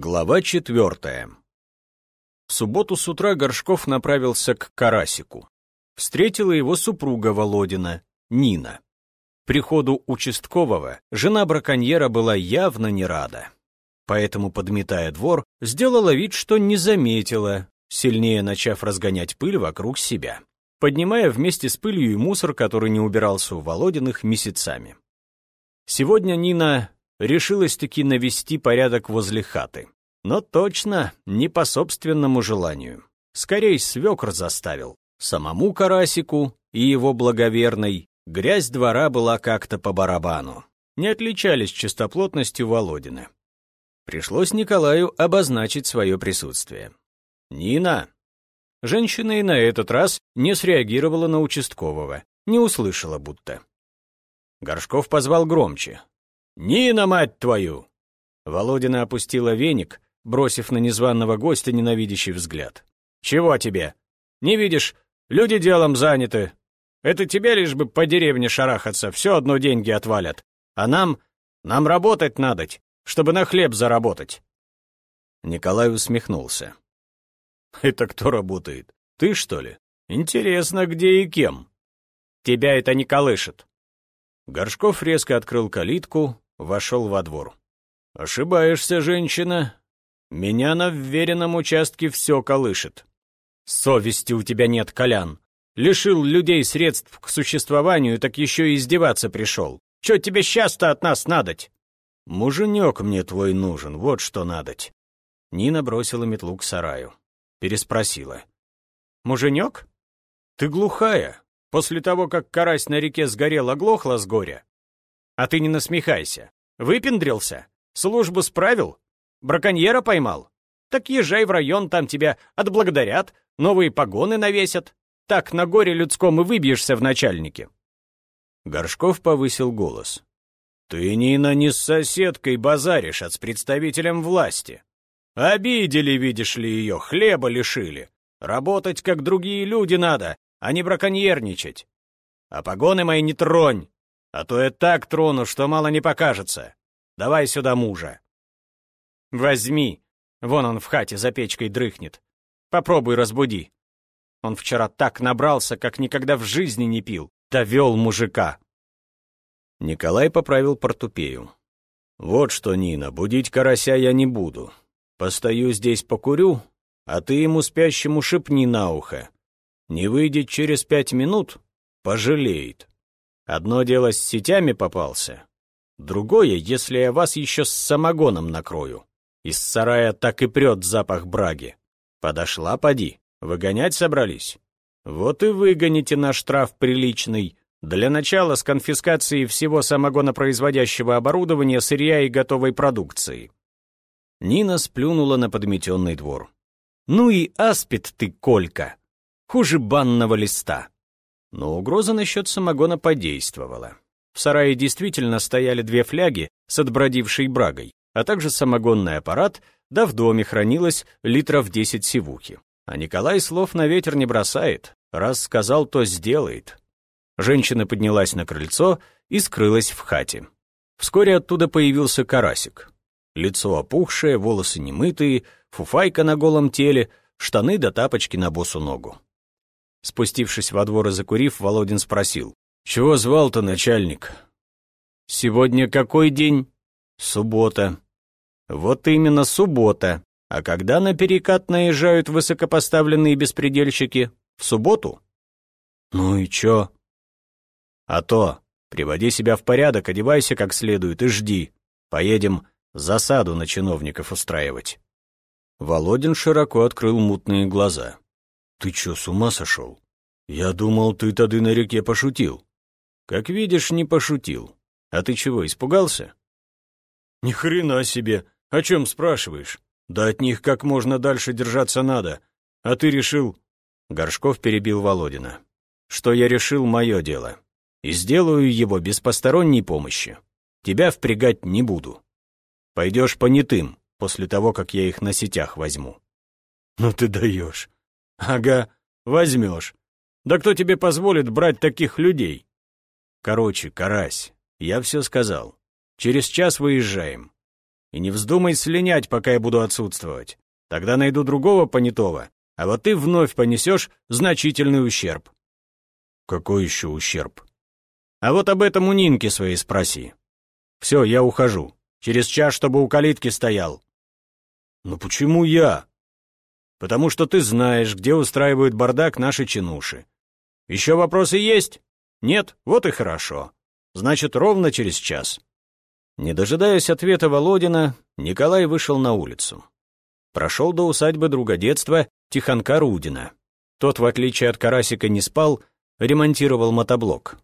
Глава четвертая. В субботу с утра Горшков направился к Карасику. Встретила его супруга Володина, Нина. Приходу участкового жена браконьера была явно не рада. Поэтому, подметая двор, сделала вид, что не заметила, сильнее начав разгонять пыль вокруг себя, поднимая вместе с пылью и мусор, который не убирался у Володиных месяцами. Сегодня Нина решилась-таки навести порядок возле хаты. Но точно не по собственному желанию. Скорей свекр заставил. Самому Карасику и его благоверной грязь двора была как-то по барабану. Не отличались чистоплотностью Володины. Пришлось Николаю обозначить свое присутствие. «Нина!» Женщина и на этот раз не среагировала на участкового, не услышала будто. Горшков позвал громче. «Нина, мать твою!» Володина опустила веник, бросив на незваного гостя ненавидящий взгляд. «Чего тебе? Не видишь, люди делом заняты. Это тебе лишь бы по деревне шарахаться, все одно деньги отвалят. А нам, нам работать надо, чтобы на хлеб заработать». Николай усмехнулся. «Это кто работает? Ты, что ли? Интересно, где и кем?» «Тебя это не колышет». Горшков резко открыл калитку, вошел во двор. «Ошибаешься, женщина. Меня на вверенном участке все колышет. Совести у тебя нет, Колян. Лишил людей средств к существованию, так еще и издеваться пришел. Че тебе сейчас-то от нас надоть?» «Муженек мне твой нужен, вот что надоть». Нина бросила метлу к сараю. Переспросила. «Муженек? Ты глухая. После того, как карась на реке сгорел, оглохла с горя. А ты не насмехайся. Выпендрился? Службу справил? Браконьера поймал? Так езжай в район, там тебя отблагодарят, новые погоны навесят. Так на горе людском и выбьешься в начальнике». Горшков повысил голос. «Ты, Нина, не с соседкой базаришь, а с представителем власти. Обидели, видишь ли, ее, хлеба лишили. Работать, как другие люди, надо, а не браконьерничать. А погоны мои не тронь, а то я так трону, что мало не покажется. Давай сюда мужа. Возьми. Вон он в хате за печкой дрыхнет. Попробуй разбуди. Он вчера так набрался, как никогда в жизни не пил. Довел мужика. Николай поправил портупею. «Вот что, Нина, будить карася я не буду. Постою здесь покурю, а ты ему спящему шепни на ухо. Не выйдет через пять минут — пожалеет. Одно дело с сетями попался, другое, если я вас еще с самогоном накрою. Из сарая так и прет запах браги. Подошла, поди, выгонять собрались. Вот и выгоните наш штраф приличный. Для начала с конфискацией всего самогонопроизводящего оборудования, сырья и готовой продукции. Нина сплюнула на подметенный двор. «Ну и аспид ты, Колька! Хуже банного листа!» Но угроза насчет самогона подействовала. В сарае действительно стояли две фляги с отбродившей брагой, а также самогонный аппарат, да в доме хранилось литров 10 сивухи. А Николай слов на ветер не бросает, раз сказал, то сделает. Женщина поднялась на крыльцо и скрылась в хате. Вскоре оттуда появился карасик. Лицо опухшее, волосы немытые, фуфайка на голом теле, штаны да тапочки на босу ногу. Спустившись во двор и закурив, Володин спросил. «Чего звал-то, начальник?» «Сегодня какой день?» «Суббота». «Вот именно суббота. А когда на перекат наезжают высокопоставленные беспредельщики? В субботу?» «Ну и чё?» «А то. Приводи себя в порядок, одевайся как следует и жди. Поедем засаду на чиновников устраивать». Володин широко открыл мутные глаза. «Ты чё, с ума сошел? Я думал, ты тогда на реке пошутил». «Как видишь, не пошутил. А ты чего, испугался?» «Ни хрена себе! О чем спрашиваешь? Да от них как можно дальше держаться надо. А ты решил...» Горшков перебил Володина. «Что я решил, мое дело. И сделаю его без посторонней помощи. Тебя впрягать не буду. Пойдешь понятым, после того, как я их на сетях возьму». «Ну ты даешь. «Ага, возьмешь. Да кто тебе позволит брать таких людей?» «Короче, Карась, я все сказал. Через час выезжаем. И не вздумай слинять, пока я буду отсутствовать. Тогда найду другого понятого, а вот ты вновь понесешь значительный ущерб». «Какой еще ущерб?» «А вот об этом у Нинки своей спроси. Все, я ухожу. Через час, чтобы у калитки стоял». «Ну почему я?» «Потому что ты знаешь, где устраивают бардак наши чинуши. Еще вопросы есть? Нет? Вот и хорошо. Значит, ровно через час». Не дожидаясь ответа Володина, Николай вышел на улицу. Прошел до усадьбы друга детства Тихонка Рудина. Тот, в отличие от Карасика, не спал, ремонтировал мотоблок.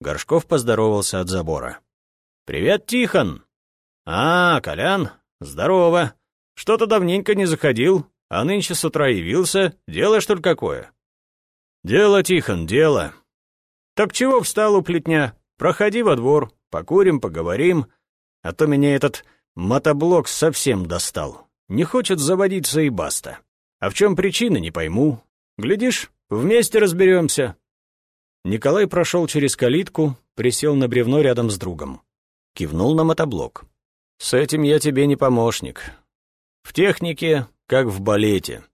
Горшков поздоровался от забора. «Привет, Тихон!» «А, Колян, здорово! Что-то давненько не заходил, а нынче с утра явился. Дело, что ли, какое?» «Дело, Тихон, дело!» «Так чего встал у плетня? Проходи во двор, покурим, поговорим, а то меня этот мотоблок совсем достал. Не хочет заводиться и баста. А в чем причина, не пойму. Глядишь, вместе разберемся. Николай прошел через калитку, присел на бревно рядом с другом. Кивнул на мотоблок. «С этим я тебе не помощник. В технике, как в балете.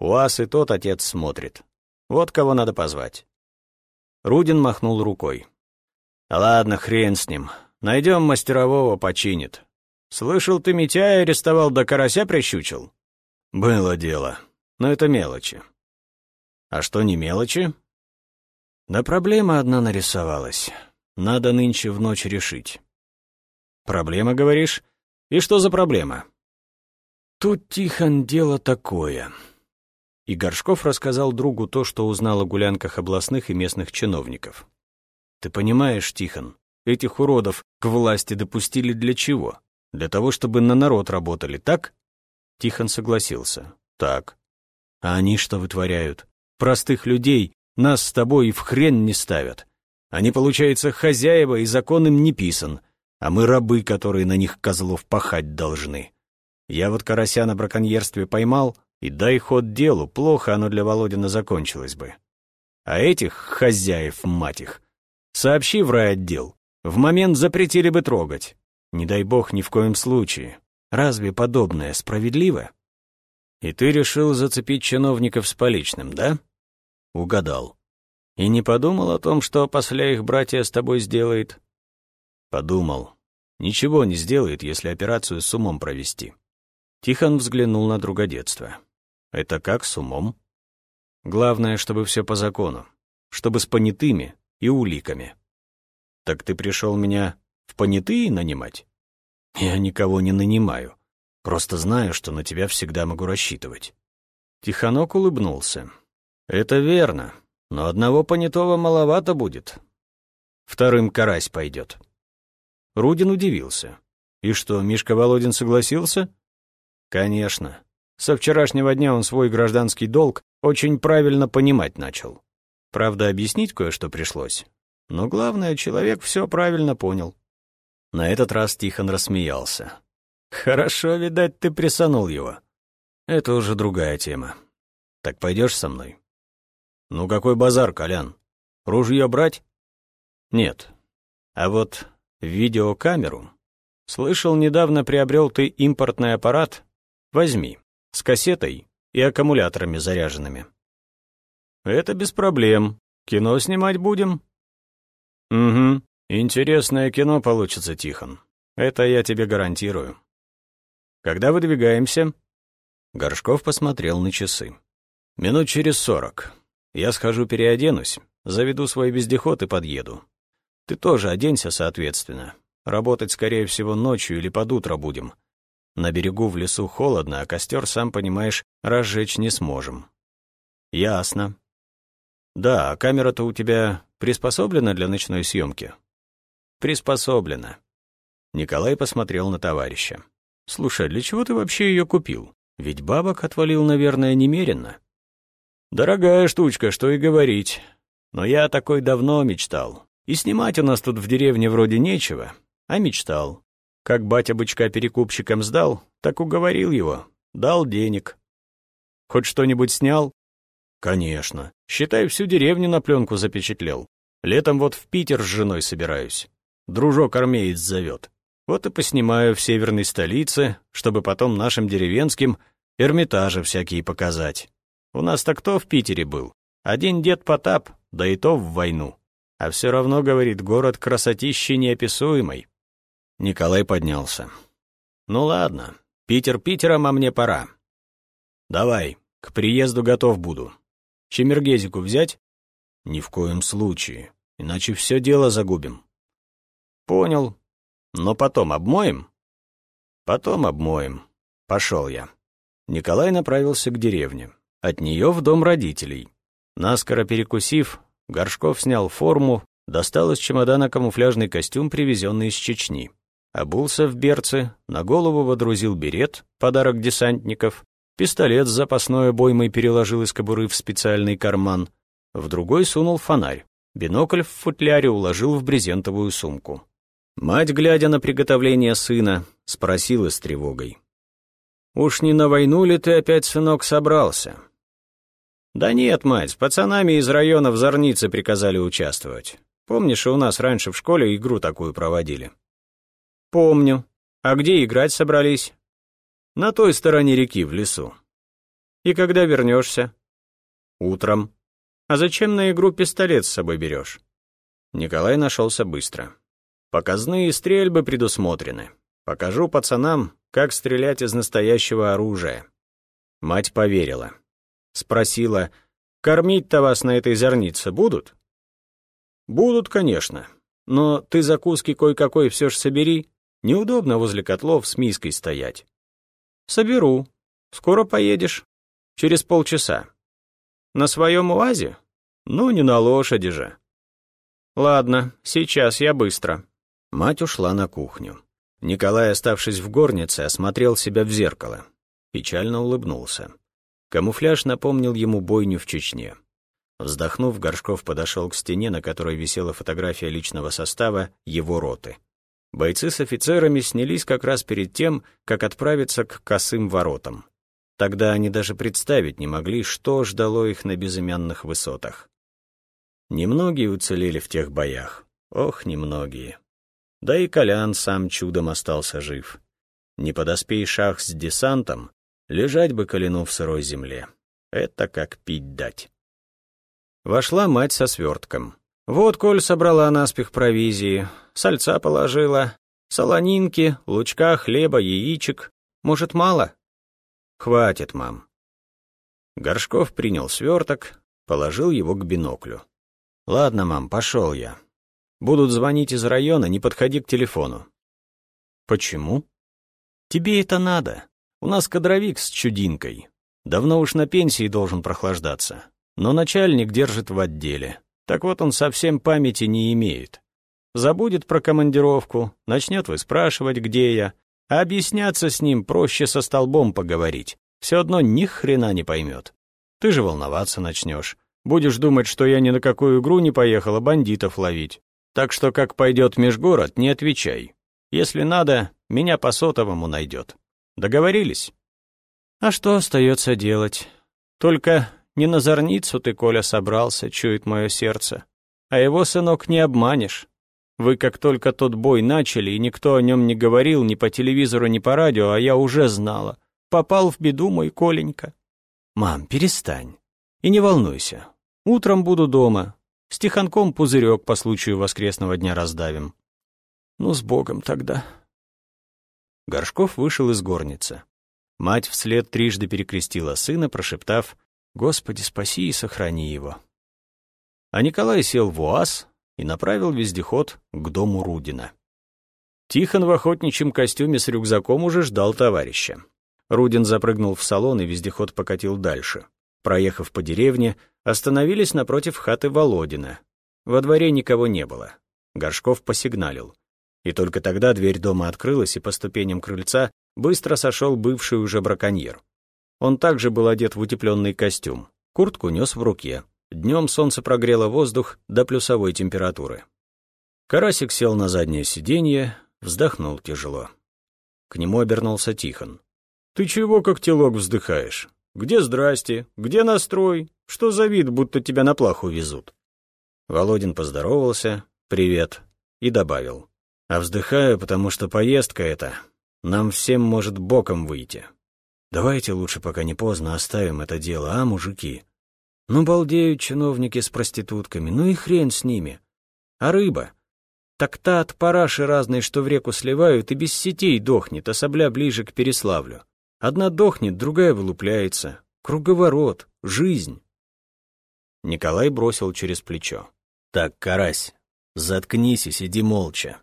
У вас и тот отец смотрит. Вот кого надо позвать». Рудин махнул рукой. «Ладно, хрен с ним. Найдем мастерового, починит. Слышал, ты Митяя арестовал, да карася прищучил? Было дело, но это мелочи. А что не мелочи? Да проблема одна нарисовалась. Надо нынче в ночь решить. Проблема, говоришь? И что за проблема? Тут, Тихон, дело такое. И Горшков рассказал другу то, что узнал о гулянках областных и местных чиновников. Ты понимаешь, Тихон, этих уродов к власти допустили для чего? Для того, чтобы на народ работали, так? Тихон согласился. Так. А они что вытворяют? Простых людей, нас с тобой и в хрен не ставят. Они, получается, хозяева, и закон им не писан, а мы рабы, которые на них козлов пахать должны. Я вот карася на браконьерстве поймал, и дай ход делу, плохо оно для Володина закончилось бы. А этих хозяев, мать их, сообщи в райотдел, в момент запретили бы трогать. Не дай бог ни в коем случае. Разве подобное справедливо? И ты решил зацепить чиновников с поличным, да? Угадал. И не подумал о том, что после их братья с тобой сделает? Подумал. Ничего не сделает, если операцию с умом провести. Тихон взглянул на друга-детства. Это как с умом? Главное, чтобы все по закону. Чтобы с понятыми и уликами. Так ты пришел меня в понятые нанимать? Я никого не нанимаю. Просто знаю, что на тебя всегда могу рассчитывать. Тихонок улыбнулся. Это верно, но одного понятого маловато будет. Вторым карась пойдет. Рудин удивился. И что, Мишка Володин согласился? Конечно. Со вчерашнего дня он свой гражданский долг очень правильно понимать начал. Правда, объяснить кое-что пришлось. Но главное, человек все правильно понял. На этот раз Тихон рассмеялся. «Хорошо, видать, ты присанул его. Это уже другая тема. Так пойдешь со мной?» «Ну какой базар, Колян? Ружье брать?» «Нет. А вот видеокамеру. Слышал, недавно приобрел ты импортный аппарат. Возьми. С кассетой и аккумуляторами заряженными». «Это без проблем. Кино снимать будем?» «Угу. Интересное кино получится, Тихон. Это я тебе гарантирую. Когда выдвигаемся? Горшков посмотрел на часы. Минут через сорок. Я схожу переоденусь, заведу свой вездеход и подъеду. Ты тоже оденься соответственно. Работать, скорее всего, ночью или под утро будем. На берегу в лесу холодно, а костер, сам понимаешь, разжечь не сможем. Ясно. Да, а камера-то у тебя приспособлена для ночной съемки? приспособлена. Николай посмотрел на товарища. «Слушай, для чего ты вообще ее купил? Ведь бабок отвалил, наверное, немеренно». «Дорогая штучка, что и говорить. Но я такой давно мечтал. И снимать у нас тут в деревне вроде нечего, а мечтал. Как батя бычка перекупщикам сдал, так уговорил его, дал денег. Хоть что-нибудь снял? Конечно. Считай, всю деревню на пленку запечатлел. Летом вот в Питер с женой собираюсь. Дружок-армеец зовет. Вот и поснимаю в северной столице, чтобы потом нашим деревенским Эрмитажи всякие показать. У нас-то кто в Питере был? Один дед Потап, да и то в войну. А все равно, говорит, город красотищи неописуемый. Николай поднялся. Ну ладно, Питер Питером, а мне пора. Давай, к приезду готов буду. Чемергезику взять? Ни в коем случае, иначе все дело загубим. Понял. Но потом обмоем? Потом обмоем. Пошел я. Николай направился к деревне. От нее в дом родителей. Наскоро перекусив, Горшков снял форму, достал из чемодана камуфляжный костюм, привезенный из Чечни. Обулся в берцы, на голову водрузил берет, подарок десантников, пистолет с запасной обоймой переложил из кобуры в специальный карман, в другой сунул фонарь, бинокль в футляре уложил в брезентовую сумку. Мать, глядя на приготовление сына, спросила с тревогой. «Уж не на войну ли ты опять, сынок, собрался?» «Да нет, мать, с пацанами из района в Зорнице приказали участвовать. Помнишь, у нас раньше в школе игру такую проводили?» «Помню. А где играть собрались?» «На той стороне реки, в лесу». «И когда вернешься?» «Утром». «А зачем на игру пистолет с собой берешь?» Николай нашелся быстро. «Показные стрельбы предусмотрены. Покажу пацанам, как стрелять из настоящего оружия. Мать поверила. Спросила, кормить-то вас на этой зернице будут? Будут, конечно. Но ты закуски кое-какой все ж собери. Неудобно возле котлов с миской стоять. Соберу. Скоро поедешь. Через полчаса. На своем УАЗе? Ну, не на лошади же. Ладно, сейчас я быстро. Мать ушла на кухню. Николай, оставшись в горнице, осмотрел себя в зеркало. Печально улыбнулся. Камуфляж напомнил ему бойню в Чечне. Вздохнув, Горшков подошел к стене, на которой висела фотография личного состава его роты. Бойцы с офицерами снялись как раз перед тем, как отправиться к косым воротам. Тогда они даже представить не могли, что ждало их на безымянных высотах. Немногие уцелели в тех боях. Ох, немногие. Да и Колян сам чудом остался жив. Не подоспей шах с десантом, лежать бы Коляну в сырой земле. Это как пить дать. Вошла мать со свертком. Вот Коль собрала наспех провизии, сальца положила, солонинки, лучка, хлеба, яичек. Может, мало? Хватит, мам. Горшков принял сверток, положил его к биноклю. Ладно, мам, пошел я. Будут звонить из района, не подходи к телефону. Почему? Тебе это надо. У нас кадровик с чудинкой. Давно уж на пенсии должен прохлаждаться. Но начальник держит в отделе. Так вот он совсем памяти не имеет. Забудет про командировку, начнет выспрашивать, где я, а объясняться с ним проще со столбом поговорить. Все одно ни хрена не поймет. Ты же волноваться начнешь. Будешь думать, что я ни на какую игру не поехала бандитов ловить. Так что, как пойдет межгород, не отвечай. Если надо, меня по сотовому найдет. Договорились? А что остается делать? Только не на зорницу ты, Коля, собрался, чует мое сердце. А его, сынок, не обманешь. Вы как только тот бой начали, и никто о нем не говорил ни по телевизору, ни по радио, а я уже знала. Попал в беду мой Коленька. Мам, перестань. И не волнуйся. Утром буду дома, с тихонком пузырек по случаю воскресного дня раздавим. Ну, с Богом тогда. Горшков вышел из горницы. Мать вслед трижды перекрестила сына, прошептав «Господи, спаси и сохрани его». А Николай сел в УАЗ и направил вездеход к дому Рудина. Тихон в охотничьем костюме с рюкзаком уже ждал товарища. Рудин запрыгнул в салон, и вездеход покатил дальше. Проехав по деревне, остановились напротив хаты Володина. Во дворе никого не было. Горшков посигналил. И только тогда дверь дома открылась, и по ступеням крыльца быстро сошел бывший уже браконьер. Он также был одет в утепленный костюм. Куртку нес в руке. Днем солнце прогрело воздух до плюсовой температуры. Карасик сел на заднее сиденье, вздохнул тяжело. К нему обернулся Тихон. «Ты чего как телок вздыхаешь? Где здрасте? Где настрой? Что за вид, будто тебя на плаху везут?» Володин поздоровался, «Привет», и добавил. А вздыхаю, потому что поездка эта нам всем может боком выйти. Давайте лучше, пока не поздно, оставим это дело, а, мужики? Ну, балдеют чиновники с проститутками, ну и хрен с ними. А рыба? Так та от параши разной, что в реку сливают, и без сетей дохнет, а сопля ближе к Переславлю. Одна дохнет, другая вылупляется. Круговорот, жизнь. Николай бросил через плечо. «Так, карась, заткнись и сиди молча.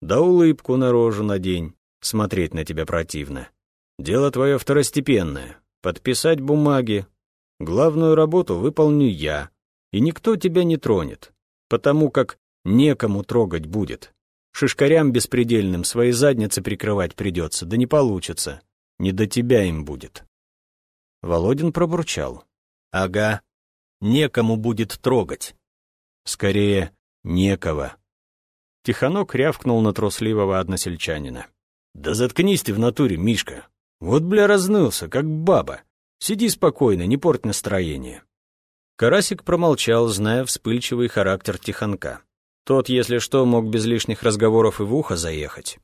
Да улыбку на рожу надень, смотреть на тебя противно. Дело твое второстепенное — подписать бумаги. Главную работу выполню я, и никто тебя не тронет, потому как некому трогать будет. Шишкарям беспредельным свои задницы прикрывать придется, да не получится. Не до тебя им будет. Володин пробурчал. Ага, некому будет трогать. Скорее, некого. Тихонок рявкнул на трусливого односельчанина. «Да заткнись ты в натуре, Мишка. Вот, бля, разнылся, как баба. Сиди спокойно, не порть настроение». Карасик промолчал, зная вспыльчивый характер Тихонка. Тот, если что, мог без лишних разговоров и в ухо заехать.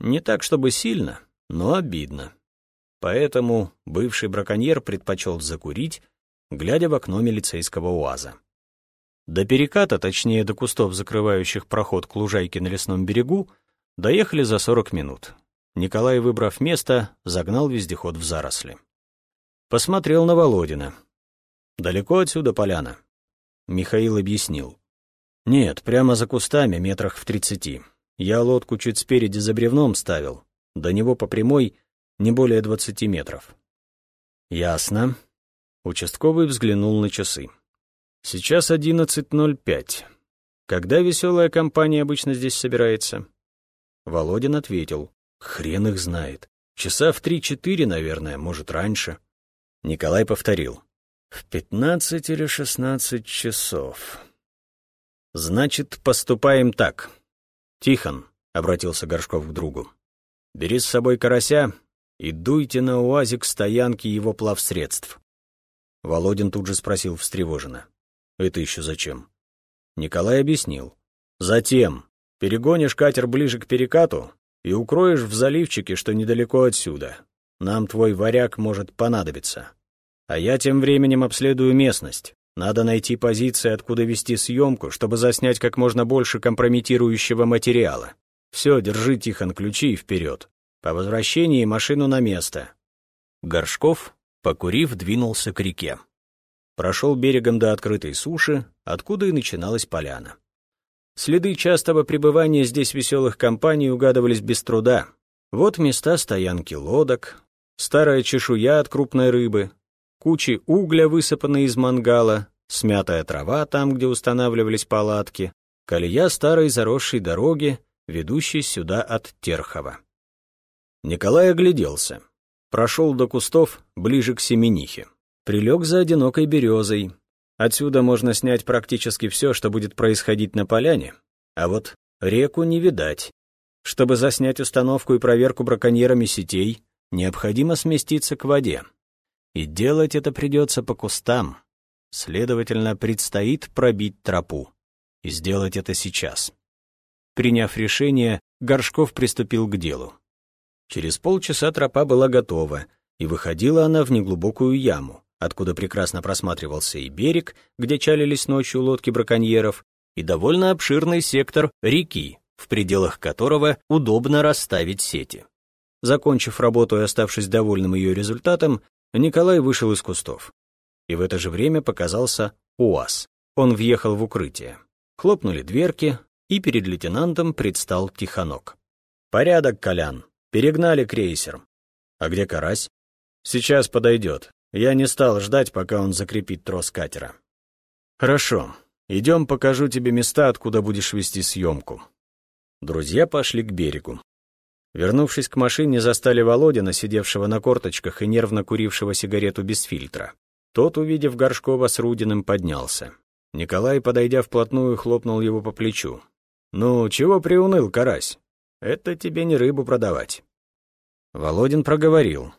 Не так, чтобы сильно, но обидно. Поэтому бывший браконьер предпочел закурить, глядя в окно милицейского УАЗа. До переката, точнее до кустов, закрывающих проход к лужайке на лесном берегу, доехали за 40 минут. Николай, выбрав место, загнал вездеход в заросли. Посмотрел на Володина. «Далеко отсюда поляна?» Михаил объяснил. «Нет, прямо за кустами, метрах в тридцати. Я лодку чуть спереди за бревном ставил. До него по прямой не более двадцати метров». «Ясно». Участковый взглянул на часы. Сейчас 11.05. Когда веселая компания обычно здесь собирается? Володин ответил. Хрен их знает. Часа в три-четыре, наверное, может, раньше. Николай повторил. В пятнадцать или шестнадцать часов. Значит, поступаем так. Тихон, — обратился Горшков к другу, — бери с собой карася и дуйте на уазик стоянки его плавсредств. Володин тут же спросил встревоженно. Это еще зачем? Николай объяснил. Затем перегонишь катер ближе к перекату и укроешь в заливчике, что недалеко отсюда. Нам твой варяг может понадобиться. А я тем временем обследую местность. Надо найти позиции, откуда вести съемку, чтобы заснять как можно больше компрометирующего материала. Все, держи, Тихон, ключи и вперед. По возвращении машину на место. Горшков, покурив, двинулся к реке прошел берегом до открытой суши, откуда и начиналась поляна. Следы частого пребывания здесь веселых компаний угадывались без труда. Вот места стоянки лодок, старая чешуя от крупной рыбы, кучи угля, высыпанные из мангала, смятая трава там, где устанавливались палатки, колея старой заросшей дороги, ведущей сюда от Терхова. Николай огляделся. Прошел до кустов ближе к Семенихе прилег за одинокой березой. Отсюда можно снять практически все, что будет происходить на поляне, а вот реку не видать. Чтобы заснять установку и проверку браконьерами сетей, необходимо сместиться к воде. И делать это придется по кустам. Следовательно, предстоит пробить тропу. И сделать это сейчас. Приняв решение, Горшков приступил к делу. Через полчаса тропа была готова, и выходила она в неглубокую яму, откуда прекрасно просматривался и берег, где чалились ночью лодки браконьеров, и довольно обширный сектор реки, в пределах которого удобно расставить сети. Закончив работу и оставшись довольным ее результатом, Николай вышел из кустов. И в это же время показался УАЗ. Он въехал в укрытие. Хлопнули дверки, и перед лейтенантом предстал Тихонок. «Порядок, Колян. Перегнали крейсер. А где Карась?» «Сейчас подойдет. Я не стал ждать, пока он закрепит трос катера. «Хорошо. Идем, покажу тебе места, откуда будешь вести съемку». Друзья пошли к берегу. Вернувшись к машине, застали Володина, сидевшего на корточках и нервно курившего сигарету без фильтра. Тот, увидев Горшкова с Рудиным, поднялся. Николай, подойдя вплотную, хлопнул его по плечу. «Ну, чего приуныл, карась? Это тебе не рыбу продавать». Володин проговорил.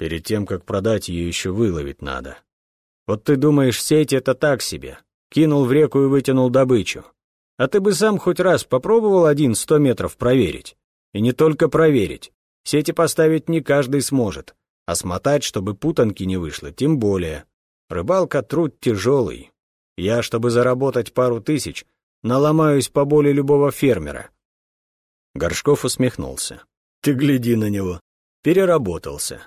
Перед тем, как продать ее, еще выловить надо. Вот ты думаешь, сеть — это так себе. Кинул в реку и вытянул добычу. А ты бы сам хоть раз попробовал один сто метров проверить? И не только проверить. Сети поставить не каждый сможет. А смотать, чтобы путанки не вышло, тем более. Рыбалка труд тяжелый. Я, чтобы заработать пару тысяч, наломаюсь по боли любого фермера. Горшков усмехнулся. Ты гляди на него. Переработался.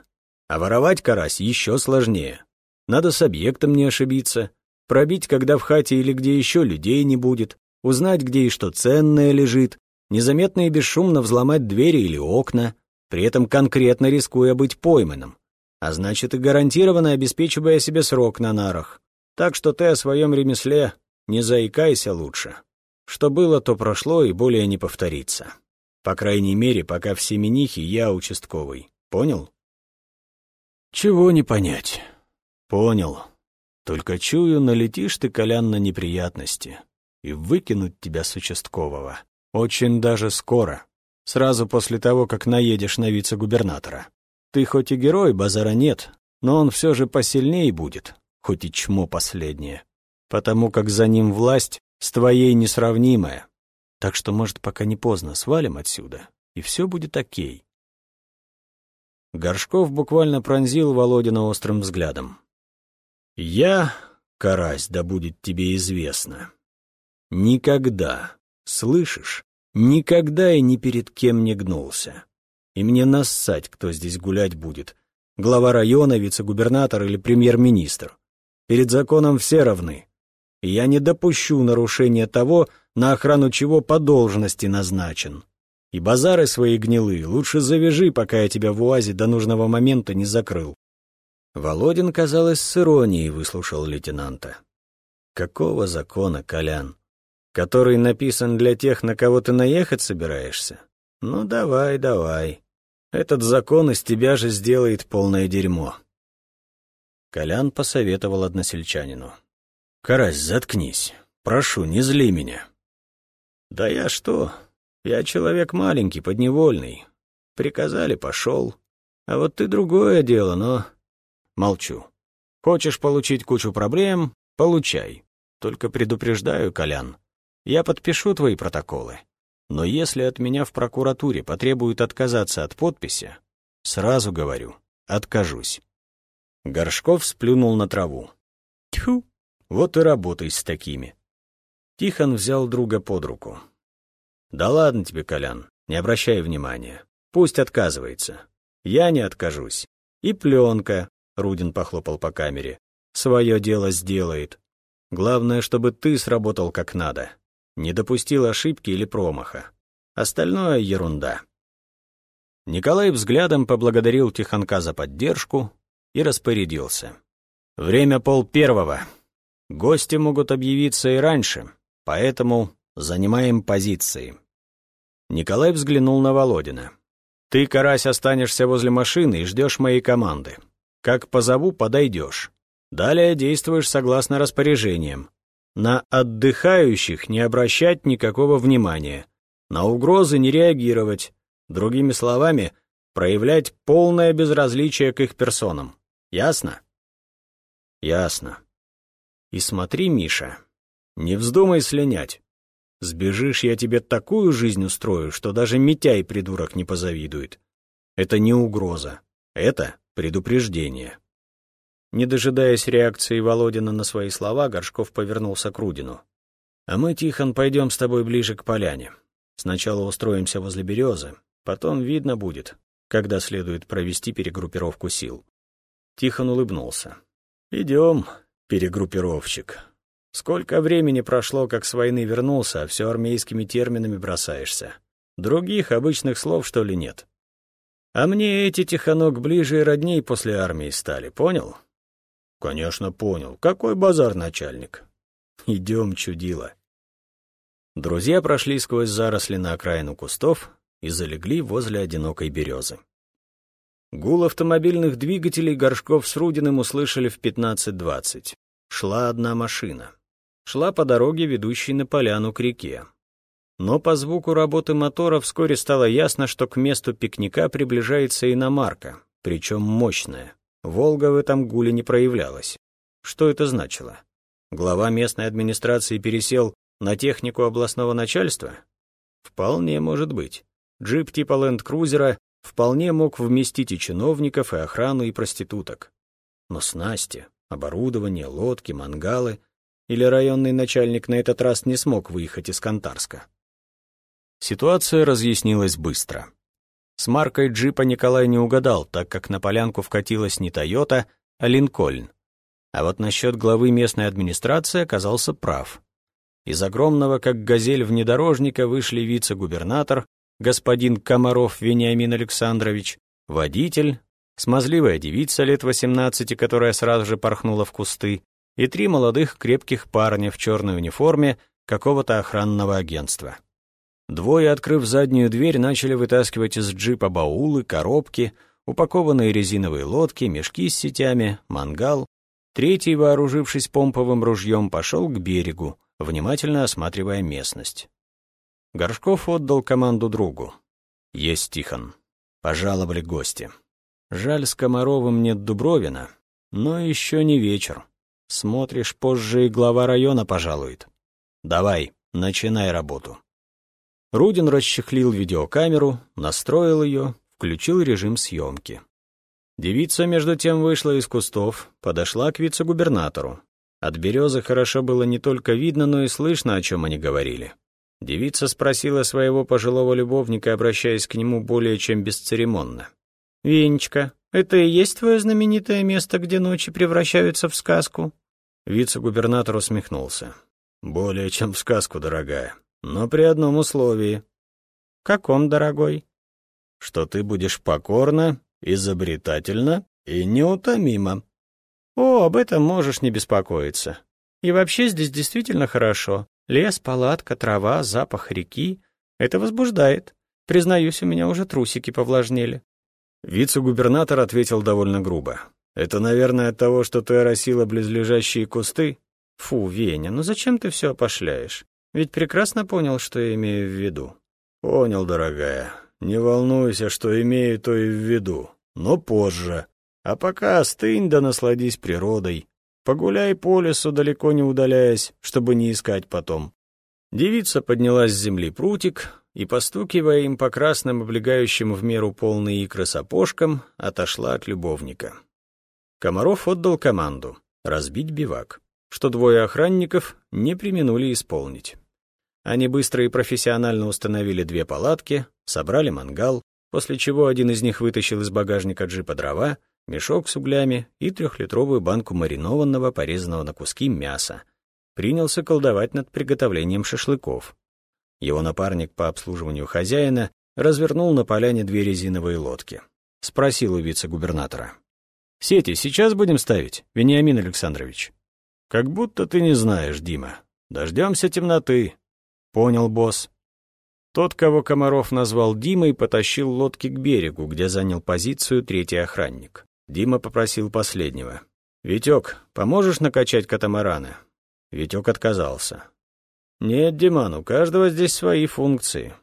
А воровать карась еще сложнее. Надо с объектом не ошибиться, пробить, когда в хате или где еще людей не будет, узнать, где и что ценное лежит, незаметно и бесшумно взломать двери или окна, при этом конкретно рискуя быть пойманным. А значит, и гарантированно обеспечивая себе срок на нарах. Так что ты о своем ремесле не заикайся лучше. Что было, то прошло и более не повторится. По крайней мере, пока в Семенихе я участковый. Понял? Чего не понять. Понял. Только чую, налетишь ты, Колян, на неприятности. И выкинуть тебя с участкового. Очень даже скоро. Сразу после того, как наедешь на вице-губернатора. Ты хоть и герой, базара нет, но он все же посильнее будет, хоть и чмо последнее. Потому как за ним власть с твоей несравнимая. Так что, может, пока не поздно, свалим отсюда, и все будет окей. Горшков буквально пронзил Володина острым взглядом. «Я, карась, да будет тебе известно, никогда, слышишь, никогда и ни перед кем не гнулся. И мне нассать, кто здесь гулять будет, глава района, вице-губернатор или премьер-министр. Перед законом все равны. Я не допущу нарушения того, на охрану чего по должности назначен. И базары свои гнилые лучше завяжи, пока я тебя в УАЗе до нужного момента не закрыл. Володин, казалось, с иронией выслушал лейтенанта. Какого закона, Колян? Который написан для тех, на кого ты наехать собираешься? Ну, давай, давай. Этот закон из тебя же сделает полное дерьмо. Колян посоветовал односельчанину. «Карась, заткнись. Прошу, не зли меня». «Да я что? Я человек маленький, подневольный. Приказали, пошел. А вот ты другое дело, но...» Молчу. «Хочешь получить кучу проблем? Получай. Только предупреждаю, Колян. Я подпишу твои протоколы. Но если от меня в прокуратуре потребуют отказаться от подписи, сразу говорю, откажусь». Горшков сплюнул на траву. «Тьфу, вот и работай с такими». Тихон взял друга под руку. «Да ладно тебе, Колян, не обращай внимания. Пусть отказывается. Я не откажусь. И пленка, — Рудин похлопал по камере, — свое дело сделает. Главное, чтобы ты сработал как надо. Не допустил ошибки или промаха. Остальное — ерунда». Николай взглядом поблагодарил Тихонка за поддержку и распорядился. «Время пол первого. Гости могут объявиться и раньше, поэтому занимаем позиции». Николай взглянул на Володина. «Ты, Карась, останешься возле машины и ждешь моей команды. Как позову, подойдешь. Далее действуешь согласно распоряжениям. На отдыхающих не обращать никакого внимания. На угрозы не реагировать. Другими словами, проявлять полное безразличие к их персонам. Ясно? Ясно. И смотри, Миша, не вздумай слинять. Сбежишь, я тебе такую жизнь устрою, что даже Митяй, придурок, не позавидует. Это не угроза. Это предупреждение. Не дожидаясь реакции Володина на свои слова, Горшков повернулся к Рудину. «А мы, Тихон, пойдем с тобой ближе к поляне. Сначала устроимся возле березы, потом видно будет, когда следует провести перегруппировку сил». Тихон улыбнулся. «Идем, перегруппировщик. Сколько времени прошло, как с войны вернулся, а все армейскими терминами бросаешься. Других обычных слов, что ли, нет? А мне эти тихонок ближе и родней после армии стали, понял? Конечно, понял. Какой базар, начальник? Идем, чудило. Друзья прошли сквозь заросли на окраину кустов и залегли возле одинокой березы. Гул автомобильных двигателей Горшков с Рудиным услышали в 15.20. Шла одна машина шла по дороге, ведущей на поляну к реке. Но по звуку работы мотора вскоре стало ясно, что к месту пикника приближается иномарка, причем мощная. «Волга» в этом гуле не проявлялась. Что это значило? Глава местной администрации пересел На технику областного начальства? Вполне может быть. Джип типа ленд-крузера вполне мог вместить и чиновников, и охрану, и проституток. Но снасти, оборудование, лодки, мангалы или районный начальник на этот раз не смог выехать из Кантарска. Ситуация разъяснилась быстро. С маркой джипа Николай не угадал, так как на полянку вкатилась не «Тойота», а «Линкольн». А вот насчет главы местной администрации оказался прав. Из огромного, как газель внедорожника, вышли вице-губернатор, господин Комаров Вениамин Александрович, водитель, смазливая девица лет 18, которая сразу же порхнула в кусты, и три молодых крепких парня в черной униформе какого-то охранного агентства. Двое, открыв заднюю дверь, начали вытаскивать из джипа баулы, коробки, упакованные резиновые лодки, мешки с сетями, мангал. Третий, вооружившись помповым ружьем, пошел к берегу, внимательно осматривая местность. Горшков отдал команду другу. «Есть Тихон». Пожаловали гости. Жаль, с Комаровым нет Дубровина, но еще не вечер. Смотришь, позже и глава района пожалует. Давай, начинай работу. Рудин расчехлил видеокамеру, настроил ее, включил режим съемки. Девица, между тем, вышла из кустов, подошла к вице-губернатору. От березы хорошо было не только видно, но и слышно, о чем они говорили. Девица спросила своего пожилого любовника, обращаясь к нему более чем бесцеремонно. «Венечка, это и есть твое знаменитое место, где ночи превращаются в сказку?» Вице-губернатор усмехнулся. «Более чем в сказку, дорогая но при одном условии. Каком, дорогой? Что ты будешь покорна, изобретательна и неутомима. О, об этом можешь не беспокоиться. И вообще здесь действительно хорошо. Лес, палатка, трава, запах реки. Это возбуждает. Признаюсь, у меня уже трусики повлажнели. Вице-губернатор ответил довольно грубо. «Это, наверное, от того, что ты оросила близлежащие кусты?» «Фу, Веня, ну зачем ты все опошляешь? Ведь прекрасно понял, что я имею в виду. Понял, дорогая. Не волнуйся, что имею то и в виду. Но позже. А пока остынь да насладись природой. Погуляй по лесу, далеко не удаляясь, чтобы не искать потом. Девица подняла с земли прутик и, постукивая им по красным, облегающим в меру полные икры сапожкам, отошла от любовника. Комаров отдал команду — разбить бивак, что двое охранников не применули исполнить. Они быстро и профессионально установили две палатки, собрали мангал, после чего один из них вытащил из багажника джипа дрова, мешок с углями и трехлитровую банку маринованного, порезанного на куски мяса. Принялся колдовать над приготовлением шашлыков. Его напарник по обслуживанию хозяина развернул на поляне две резиновые лодки. Спросил у вице-губернатора. «Сети сейчас будем ставить, Вениамин Александрович?» «Как будто ты не знаешь, Дима. Дождемся темноты, «Понял, босс». Тот, кого Комаров назвал Димой, потащил лодки к берегу, где занял позицию третий охранник. Дима попросил последнего. «Витек, поможешь накачать катамараны?» Витек отказался. «Нет, Диман, у каждого здесь свои функции.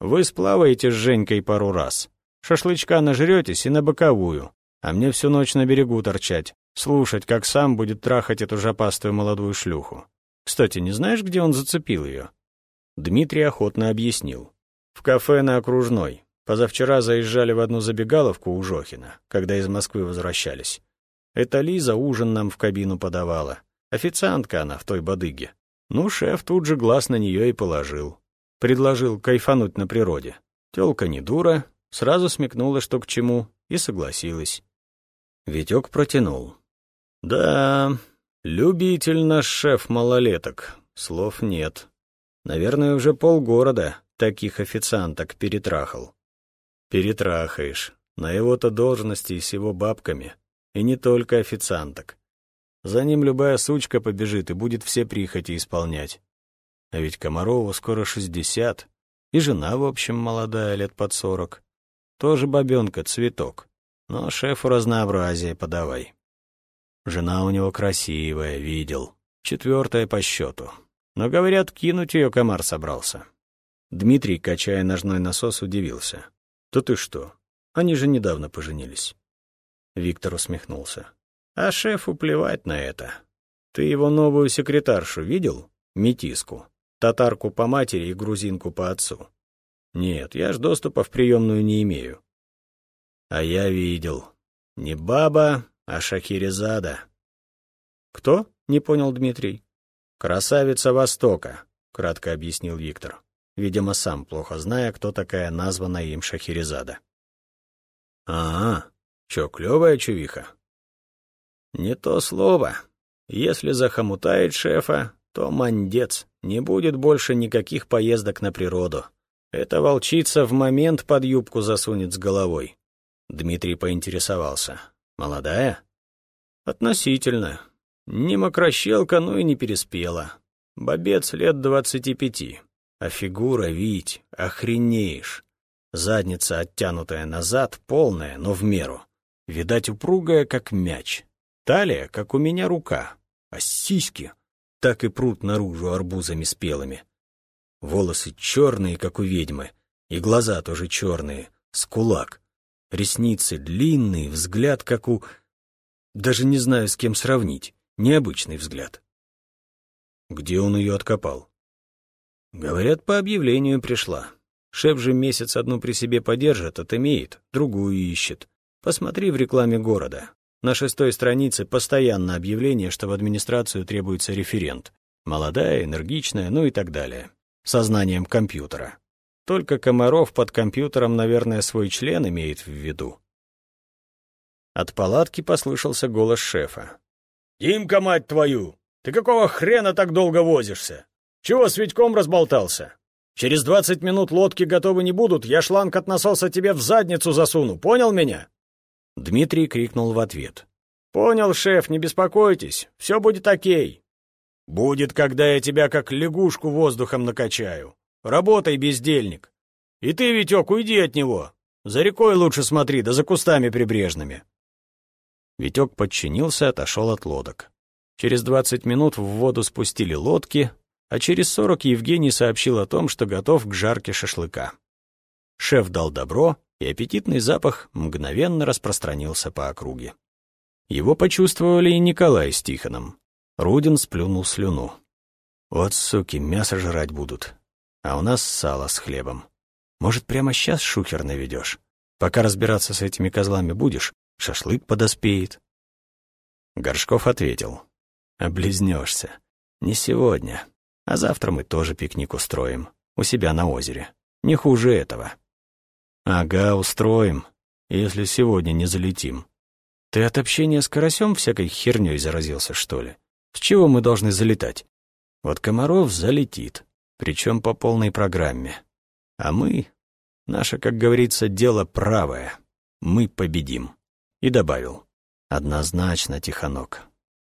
Вы сплаваете с Женькой пару раз. Шашлычка нажретесь и на боковую, а мне всю ночь на берегу торчать, слушать, как сам будет трахать эту жопастую молодую шлюху. Кстати, не знаешь, где он зацепил ее?» Дмитрий охотно объяснил. В кафе на Окружной. Позавчера заезжали в одну забегаловку у Жохина, когда из Москвы возвращались. Это Лиза ужин нам в кабину подавала. Официантка она в той бадыге. Ну, шеф тут же глаз на нее и положил. Предложил кайфануть на природе. Тёлка не дура, сразу смекнула, что к чему, и согласилась. Витек протянул. «Да, любитель наш шеф малолеток, слов нет. Наверное, уже полгорода таких официанток перетрахал. Перетрахаешь. На его-то должности и с его бабками. И не только официанток. За ним любая сучка побежит и будет все прихоти исполнять. А ведь Комарову скоро шестьдесят. И жена, в общем, молодая, лет под сорок. Тоже бабенка, цветок. Но шефу разнообразие подавай. Жена у него красивая, видел. Четвертая по счету. Но, говорят, кинуть ее комар собрался. Дмитрий, качая ножной насос, удивился. «То ты что? Они же недавно поженились». Виктор усмехнулся. «А шефу плевать на это. Ты его новую секретаршу видел? Метиску. татарку по матери и грузинку по отцу. Нет, я ж доступа в приемную не имею. А я видел. Не баба, а Шахерезада. Кто? Не понял Дмитрий. Красавица Востока, кратко объяснил Виктор, видимо, сам плохо зная, кто такая названная им Шахерезада. А, -а чё, клёвая чувиха? Не то слово. Если захомутает шефа, то мандец, не будет больше никаких поездок на природу. Эта волчица в момент под юбку засунет с головой. Дмитрий поинтересовался. Молодая? Относительно. Не мокрощелка, но и не переспела. Бобец лет двадцати пяти. А фигура, вить, охренеешь. Задница оттянутая назад, полная, но в меру. Видать, упругая, как мяч. Талия, как у меня рука. А сиськи так и прут наружу арбузами спелыми. Волосы черные, как у ведьмы, и глаза тоже черные, с кулак. Ресницы длинные, взгляд, как у... Даже не знаю, с кем сравнить. Необычный взгляд. Где он ее откопал? Говорят, по объявлению пришла. Шеф же месяц одну при себе подержит, отымеет, другую ищет. Посмотри в рекламе города. На шестой странице постоянно объявление, что в администрацию требуется референт. Молодая, энергичная, ну и так далее сознанием компьютера. Только Комаров под компьютером, наверное, свой член имеет в виду. От палатки послышался голос шефа. «Димка, мать твою! Ты какого хрена так долго возишься? Чего с Витьком разболтался? Через двадцать минут лодки готовы не будут, я шланг от насоса тебе в задницу засуну, понял меня?» Дмитрий крикнул в ответ. «Понял, шеф, не беспокойтесь, все будет окей. Будет, когда я тебя как лягушку воздухом накачаю. Работай, бездельник. И ты, Витек, уйди от него. За рекой лучше смотри, да за кустами прибрежными. Витек подчинился, отошел от лодок. Через двадцать минут в воду спустили лодки, а через сорок Евгений сообщил о том, что готов к жарке шашлыка. Шеф дал добро, и аппетитный запах мгновенно распространился по округе. Его почувствовали и Николай с Тихоном. Рудин сплюнул слюну. «Вот, суки, мясо жрать будут. А у нас сало с хлебом. Может, прямо сейчас шухер наведешь? Пока разбираться с этими козлами будешь, шашлык подоспеет». Горшков ответил. «Облизнешься. Не сегодня. А завтра мы тоже пикник устроим. У себя на озере. Не хуже этого». «Ага, устроим, если сегодня не залетим. Ты от общения с карасем всякой херней заразился, что ли? С чего мы должны залетать? Вот Комаров залетит, причем по полной программе. А мы... Наше, как говорится, дело правое. Мы победим. И добавил. Однозначно, Тихонок.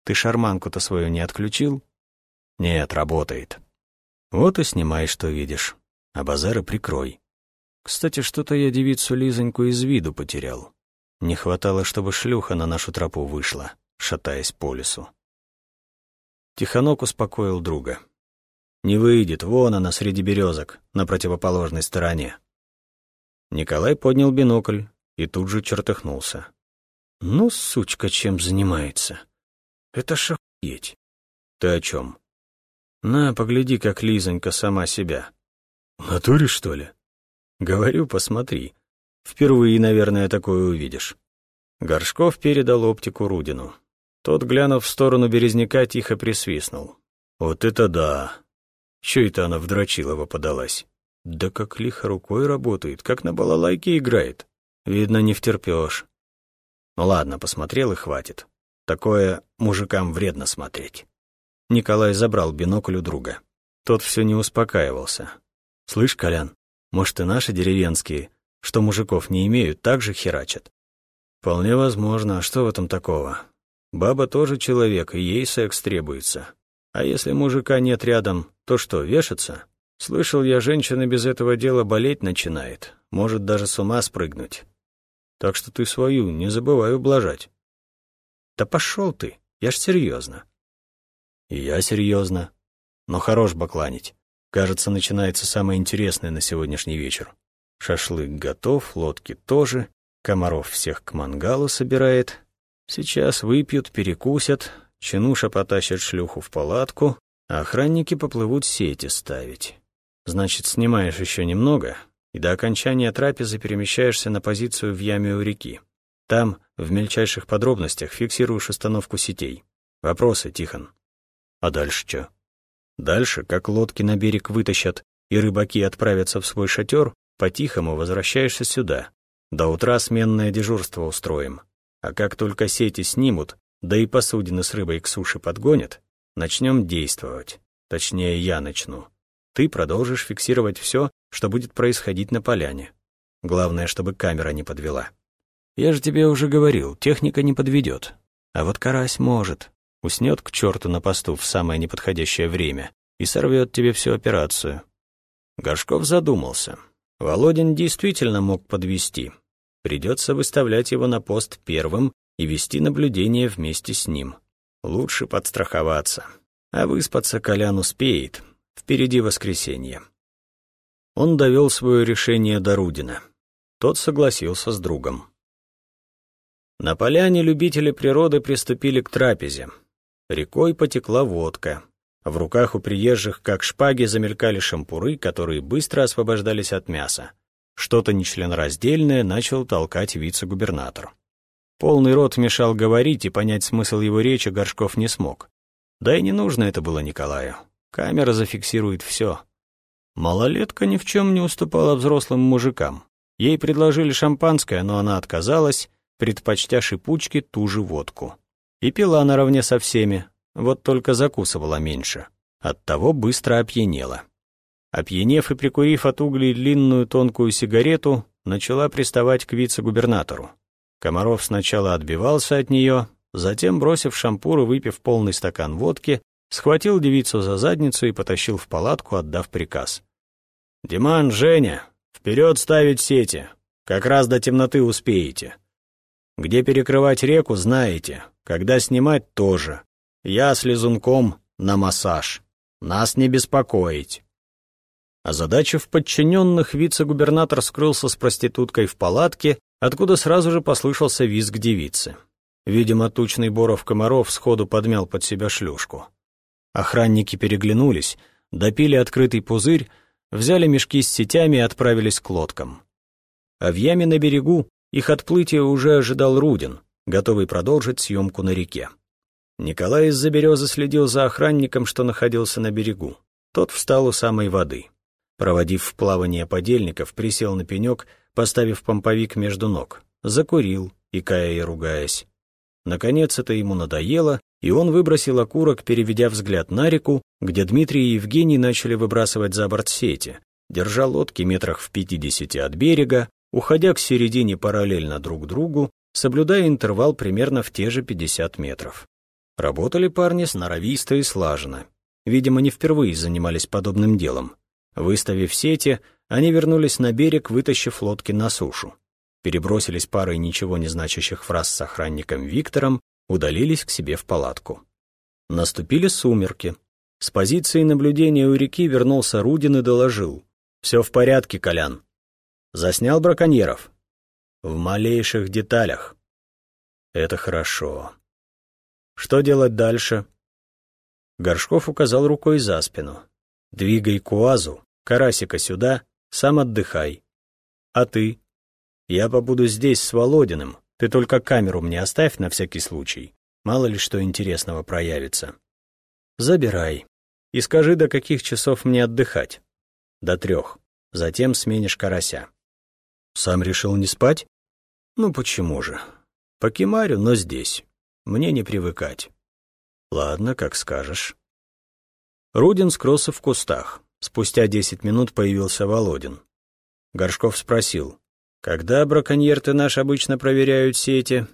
Ты шарманку-то свою не отключил? Нет, работает. Вот и снимай, что видишь. А базары прикрой. Кстати, что-то я девицу Лизоньку из виду потерял. Не хватало, чтобы шлюха на нашу тропу вышла, шатаясь по лесу. Тихонок успокоил друга. «Не выйдет, вон она среди березок, на противоположной стороне». Николай поднял бинокль и тут же чертыхнулся. «Ну, сучка, чем занимается? Это ж охуеть!» «Ты о чем? «На, погляди, как Лизонька сама себя». «В натуре, что ли?» «Говорю, посмотри. Впервые, наверное, такое увидишь». Горшков передал оптику Рудину. Тот, глянув в сторону березняка, тихо присвистнул. «Вот это да! Чё это она в Дрочилово подалась? Да как лихо рукой работает, как на балалайке играет. Видно, не втерпёшь. Ну ладно, посмотрел и хватит. Такое мужикам вредно смотреть». Николай забрал бинокль у друга. Тот все не успокаивался. «Слышь, Колян, может, и наши деревенские, что мужиков не имеют, так же херачат?» «Вполне возможно, а что в этом такого? Баба тоже человек, и ей секс требуется. А если мужика нет рядом, то что, вешаться? Слышал я, женщина без этого дела болеть начинает, может даже с ума спрыгнуть. Так что ты свою не забывай ублажать. Да пошел ты, я ж серьезно. И я серьезно. Но хорош бакланить. Кажется, начинается самое интересное на сегодняшний вечер. Шашлык готов, лодки тоже, Комаров всех к мангалу собирает, Сейчас выпьют, перекусят, Чинуша потащит шлюху в палатку, Охранники поплывут сети ставить. Значит, снимаешь еще немного, и до окончания трапезы перемещаешься на позицию в яме у реки. Там, в мельчайших подробностях, фиксируешь установку сетей. Вопросы, Тихон? А дальше что? Дальше, как лодки на берег вытащат, и рыбаки отправятся в свой шатер, по-тихому возвращаешься сюда. До утра сменное дежурство устроим. А как только сети снимут, да и посудины с рыбой к суше подгонят, начнем действовать. Точнее, я начну. Ты продолжишь фиксировать все, что будет происходить на поляне. Главное, чтобы камера не подвела. Я же тебе уже говорил, техника не подведет. А вот карась может. Уснет к черту на посту в самое неподходящее время и сорвет тебе всю операцию. Горшков задумался. Володин действительно мог подвести. Придется выставлять его на пост первым и вести наблюдение вместе с ним. Лучше подстраховаться. А выспаться Колян успеет. Впереди воскресенье. Он довел свое решение до Рудина. Тот согласился с другом. На поляне любители природы приступили к трапезе. Рекой потекла водка. В руках у приезжих, как шпаги, замелькали шампуры, которые быстро освобождались от мяса. Что-то нечленораздельное начал толкать вице-губернатор. Полный рот мешал говорить, и понять смысл его речи Горшков не смог. Да и не нужно это было Николаю. Камера зафиксирует все. Малолетка ни в чем не уступала взрослым мужикам. Ей предложили шампанское, но она отказалась, предпочтя шипучки ту же водку. И пила наравне со всеми, вот только закусывала меньше. Оттого быстро опьянела. Опьянев и прикурив от углей длинную тонкую сигарету, начала приставать к вице-губернатору. Комаров сначала отбивался от нее, затем, бросив шампур и выпив полный стакан водки, схватил девицу за задницу и потащил в палатку, отдав приказ. «Диман, Женя, вперед ставить сети, как раз до темноты успеете. Где перекрывать реку, знаете. Когда снимать, тоже. Я с лизунком на массаж. Нас не беспокоить». Озадачив подчиненных, вице-губернатор скрылся с проституткой в палатке, откуда сразу же послышался визг девицы. Видимо, тучный Боров-Комаров сходу подмял под себя шлюшку. Охранники переглянулись, допили открытый пузырь, взяли мешки с сетями и отправились к лодкам. А в яме на берегу их отплытие уже ожидал Рудин, готовый продолжить съемку на реке. Николай из-за березы следил за охранником, что находился на берегу. Тот встал у самой воды. Проводив в плавание подельников, присел на пенек, поставив помповик между ног. Закурил, икая и ругаясь. Наконец это ему надоело, и он выбросил окурок, переведя взгляд на реку, где Дмитрий и Евгений начали выбрасывать за борт сети, держа лодки метрах в пятидесяти от берега, уходя к середине параллельно друг другу, соблюдая интервал примерно в те же 50 метров. Работали парни сноровисто и слаженно. Видимо, не впервые занимались подобным делом. Выставив сети, они вернулись на берег, вытащив лодки на сушу. Перебросились парой ничего не значащих фраз с охранником Виктором, удалились к себе в палатку. Наступили сумерки. С позиции наблюдения у реки вернулся Рудин и доложил. «Все в порядке, Колян. Заснял браконьеров?» «В малейших деталях». «Это хорошо. Что делать дальше?» Горшков указал рукой за спину. «Двигай куазу, карасика сюда, сам отдыхай. А ты? Я побуду здесь с Володиным, ты только камеру мне оставь на всякий случай. Мало ли что интересного проявится. Забирай. И скажи, до каких часов мне отдыхать. До трех. Затем сменишь карася. Сам решил не спать? Ну почему же? Покемарю, но здесь. Мне не привыкать. Ладно, как скажешь. Рудин скрылся в кустах. Спустя десять минут появился Володин. Горшков спросил, «Когда браконьерты наш обычно проверяют сети?»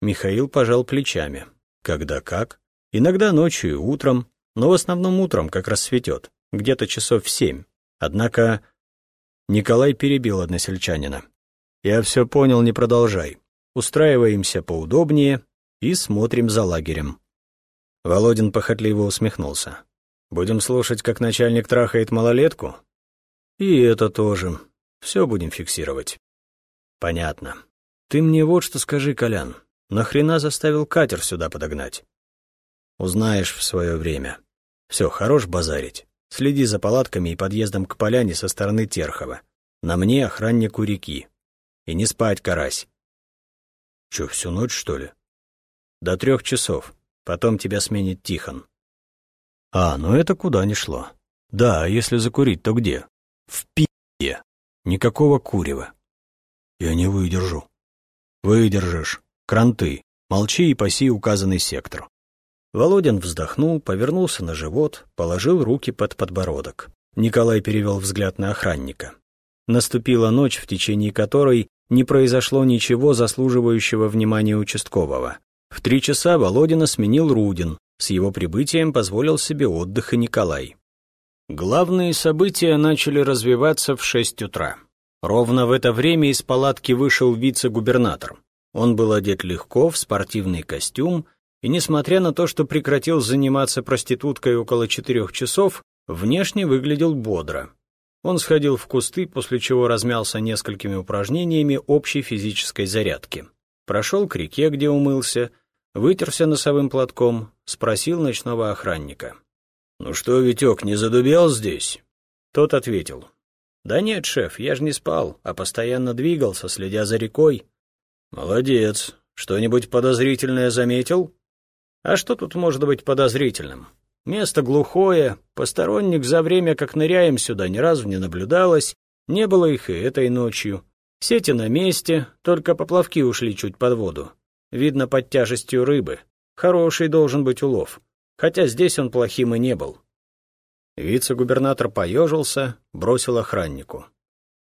Михаил пожал плечами. «Когда как? Иногда ночью и утром, но в основном утром, как рассветет, где-то часов в семь. Однако...» Николай перебил односельчанина. «Я все понял, не продолжай. Устраиваемся поудобнее и смотрим за лагерем». Володин похотливо усмехнулся. Будем слушать, как начальник трахает малолетку? И это тоже. Все будем фиксировать. Понятно. Ты мне вот что скажи, Колян. Нахрена заставил катер сюда подогнать? Узнаешь в свое время. Все, хорош базарить. Следи за палатками и подъездом к поляне со стороны Терхова. На мне охраннику реки. И не спать, карась. Че, всю ночь, что ли? До трех часов. Потом тебя сменит Тихон. А, ну это куда ни шло. Да, а если закурить, то где? В пи***е. Никакого курева. Я не выдержу. Выдержишь. Кранты. Молчи и паси указанный сектор. Володин вздохнул, повернулся на живот, положил руки под подбородок. Николай перевел взгляд на охранника. Наступила ночь, в течение которой не произошло ничего заслуживающего внимания участкового. В три часа Володина сменил Рудин, с его прибытием позволил себе отдых и Николай. Главные события начали развиваться в шесть утра. Ровно в это время из палатки вышел вице-губернатор. Он был одет легко, в спортивный костюм, и, несмотря на то, что прекратил заниматься проституткой около четырех часов, внешне выглядел бодро. Он сходил в кусты, после чего размялся несколькими упражнениями общей физической зарядки. Прошел к реке, где умылся, вытерся носовым платком, спросил ночного охранника. «Ну что, Витек, не задубел здесь?» Тот ответил. «Да нет, шеф, я же не спал, а постоянно двигался, следя за рекой». «Молодец. Что-нибудь подозрительное заметил?» А что тут может быть подозрительным? Место глухое, посторонник за время, как ныряем сюда, ни разу не наблюдалось, не было их и этой ночью. Сети на месте, только поплавки ушли чуть под воду. Видно под тяжестью рыбы. Хороший должен быть улов. Хотя здесь он плохим и не был. Вице-губернатор поежился, бросил охраннику.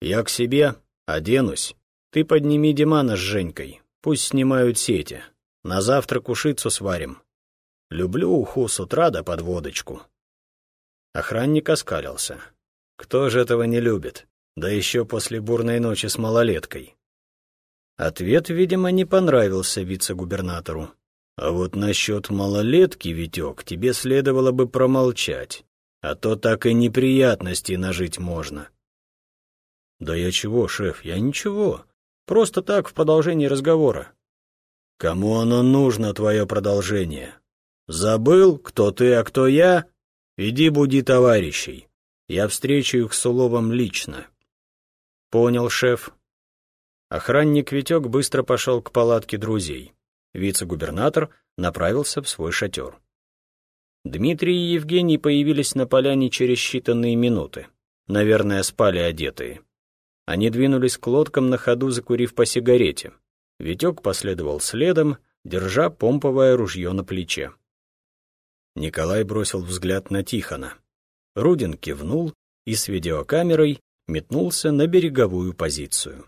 «Я к себе, оденусь. Ты подними Димана с Женькой, пусть снимают сети. На завтра кушицу сварим. Люблю уху с утра да под водочку. Охранник оскалился. Кто же этого не любит? Да еще после бурной ночи с малолеткой. Ответ, видимо, не понравился вице-губернатору. А вот насчет малолетки, Витек, тебе следовало бы промолчать, а то так и неприятностей нажить можно. Да я чего, шеф, я ничего. Просто так в продолжении разговора. Кому оно нужно, твое продолжение? Забыл, кто ты, а кто я? Иди буди товарищей. Я встречу их с уловом лично. Понял, шеф. Охранник Витек быстро пошел к палатке друзей. Вице-губернатор направился в свой шатер. Дмитрий и Евгений появились на поляне через считанные минуты. Наверное, спали одетые. Они двинулись к лодкам на ходу, закурив по сигарете. Витек последовал следом, держа помповое ружье на плече. Николай бросил взгляд на Тихона. Рудин кивнул и с видеокамерой метнулся на береговую позицию.